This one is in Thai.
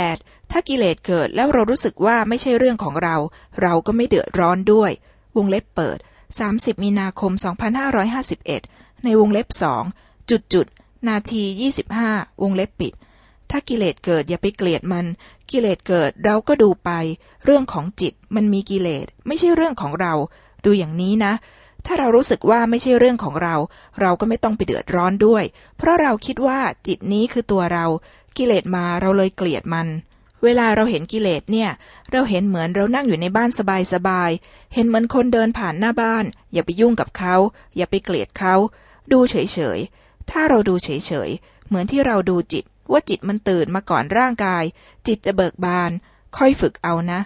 8. ถ้ากิเลสเกิดแล้วเรารู้สึกว่าไม่ใช่เรื่องของเรา เราก็ไม่เดือดร้อนด้วย วงเล็บเปิด 30 มีนาคม 2551 ในวงเล็บสองจุดจุดนาที 25 วงเล็บปิด ถ้ากิเลสเกิดอย่าไปเกลียดมัน กิเลสเกิดเราก็ดูไป เรื่องของจิตมันมีกิเลสไม่ใช่เรื่องของเรา ดูอย่างนี้นะ ถ้าเรารู้สึกว่าไม่ใช่เรื่องของเรา เราก็ไม่ต้องไปเดือดร้อนด้วย เพราะเราคิดว่าจิตนี้คือตัวเรา กิเลสมาเราเลยเกลียดมัน เวลาเราเห็นกิเลสเนี่ย เราเห็นเหมือนเรานั่งอยู่ในบ้านสบายๆ เห็นเหมือนคนเดินผ่านหน้าบ้าน อย่าไปยุ่งกับเขา อย่าไปเกลียดเขา ดูเฉยๆ ถ้าเราดูเฉยๆ เหมือนที่เราดูจิต ว่าจิตมันตื่นมาก่อนร่างกาย จิตจะเบิกบาน ค่อยฝึกเอานะ